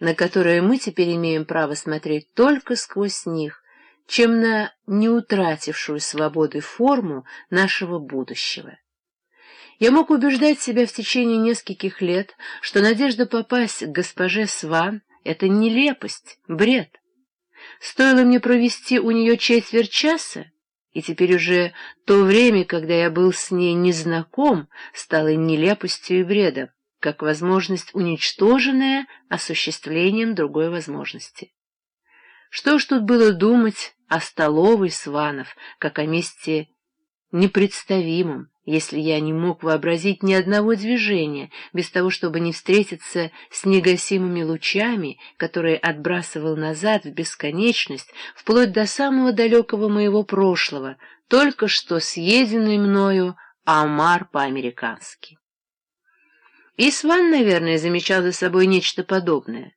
на которые мы теперь имеем право смотреть только сквозь них, чем на не утратившую свободы форму нашего будущего. Я мог убеждать себя в течение нескольких лет, что надежда попасть к госпоже Сван — это нелепость, бред. Стоило мне провести у нее четверть часа, и теперь уже то время, когда я был с ней незнаком, стало нелепостью и бредом, как возможность, уничтоженная осуществлением другой возможности. Что ж тут было думать о столовой Сванов, как о месте непредставимом, если я не мог вообразить ни одного движения, без того, чтобы не встретиться с негасимыми лучами, которые отбрасывал назад в бесконечность, вплоть до самого далекого моего прошлого, только что съеденный мною омар по-американски. И Сван, наверное, замечал за собой нечто подобное.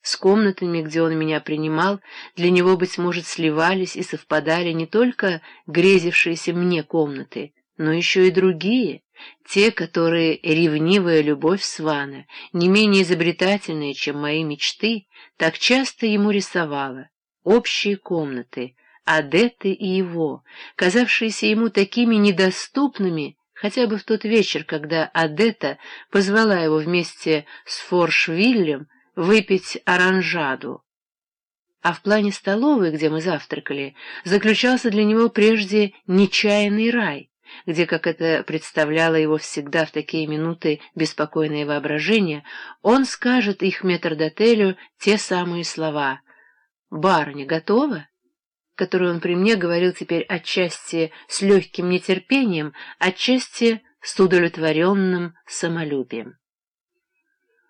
С комнатами, где он меня принимал, для него, быть может, сливались и совпадали не только грезившиеся мне комнаты, но еще и другие, те, которые ревнивая любовь Свана, не менее изобретательная, чем мои мечты, так часто ему рисовала, общие комнаты, Адетты и его, казавшиеся ему такими недоступными, хотя бы в тот вечер, когда Адетта позвала его вместе с Форшвиллем выпить оранжаду. А в плане столовой, где мы завтракали, заключался для него прежде нечаянный рай, где, как это представляло его всегда в такие минуты беспокойное воображение, он скажет их метрдотелю те самые слова «Барыня готова?» Которые он при мне говорил теперь отчасти с легким нетерпением, отчасти с удовлетворенным самолюбием.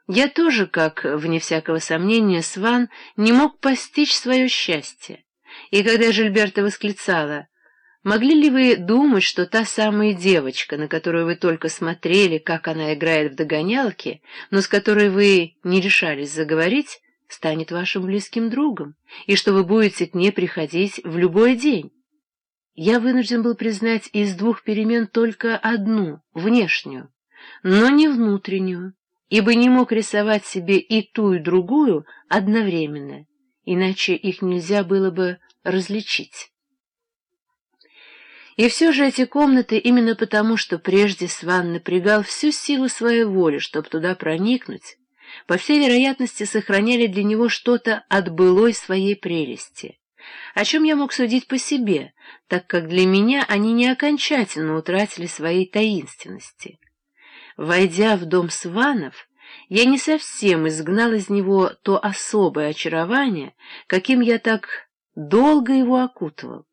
Я тоже, как, вне всякого сомнения, Сван, не мог постичь свое счастье, и когда Жильберта восклицала — Могли ли вы думать, что та самая девочка, на которую вы только смотрели, как она играет в догонялки, но с которой вы не решались заговорить, станет вашим близким другом, и что вы будете к ней приходить в любой день? Я вынужден был признать из двух перемен только одну, внешнюю, но не внутреннюю, ибо не мог рисовать себе и ту, и другую одновременно, иначе их нельзя было бы различить. И все же эти комнаты, именно потому, что прежде Сван напрягал всю силу своей воли, чтобы туда проникнуть, по всей вероятности сохраняли для него что-то от былой своей прелести, о чем я мог судить по себе, так как для меня они не окончательно утратили своей таинственности. Войдя в дом Сванов, я не совсем изгнал из него то особое очарование, каким я так долго его окутывал.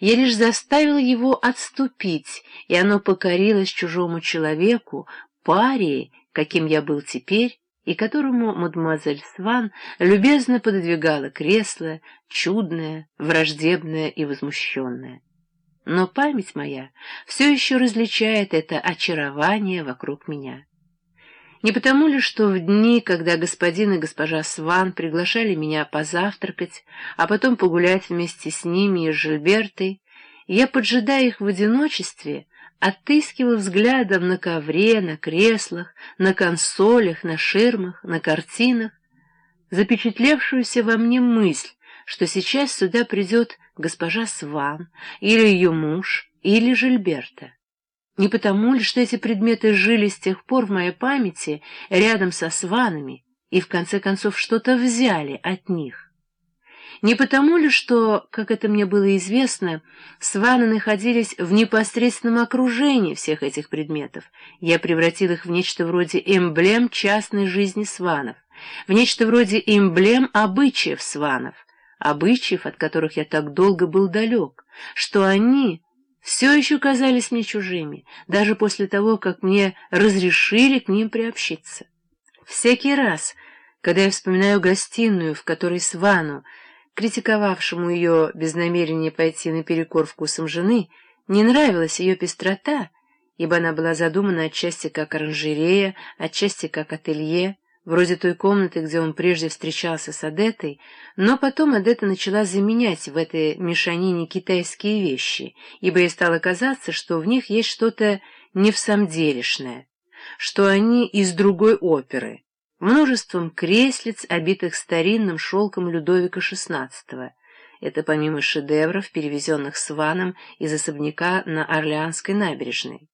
Я лишь заставил его отступить, и оно покорилось чужому человеку, паре, каким я был теперь, и которому мадемуазель Сван любезно пододвигала кресло, чудное, враждебное и возмущенное. Но память моя все еще различает это очарование вокруг меня. Не потому ли, что в дни, когда господин и госпожа Сван приглашали меня позавтракать, а потом погулять вместе с ними и с Жильбертой, я, поджидая их в одиночестве, отыскивал взглядом на ковре, на креслах, на консолях, на ширмах, на картинах, запечатлевшуюся во мне мысль, что сейчас сюда придет госпожа Сван, или ее муж, или Жильберта. Не потому ли, что эти предметы жили с тех пор в моей памяти рядом со сванами и в конце концов что-то взяли от них? Не потому ли, что, как это мне было известно, сваны находились в непосредственном окружении всех этих предметов, я превратил их в нечто вроде эмблем частной жизни сванов, в нечто вроде эмблем обычаев сванов, обычаев, от которых я так долго был далек, что они все еще казались мне чужими, даже после того, как мне разрешили к ним приобщиться. Всякий раз, когда я вспоминаю гостиную, в которой Свану, критиковавшему ее без намерения пойти наперекор вкусом жены, не нравилась ее пестрота, ибо она была задумана отчасти как оранжерея, отчасти как ателье, вроде той комнаты, где он прежде встречался с Адетой, но потом Адета начала заменять в этой мешанине китайские вещи, ибо ей стало казаться, что в них есть что-то не в самом делешное, что они из другой оперы, множеством креслиц, обитых старинным шелком Людовика XVI. Это помимо шедевров, перевезенных с ваном из особняка на Орлеанской набережной.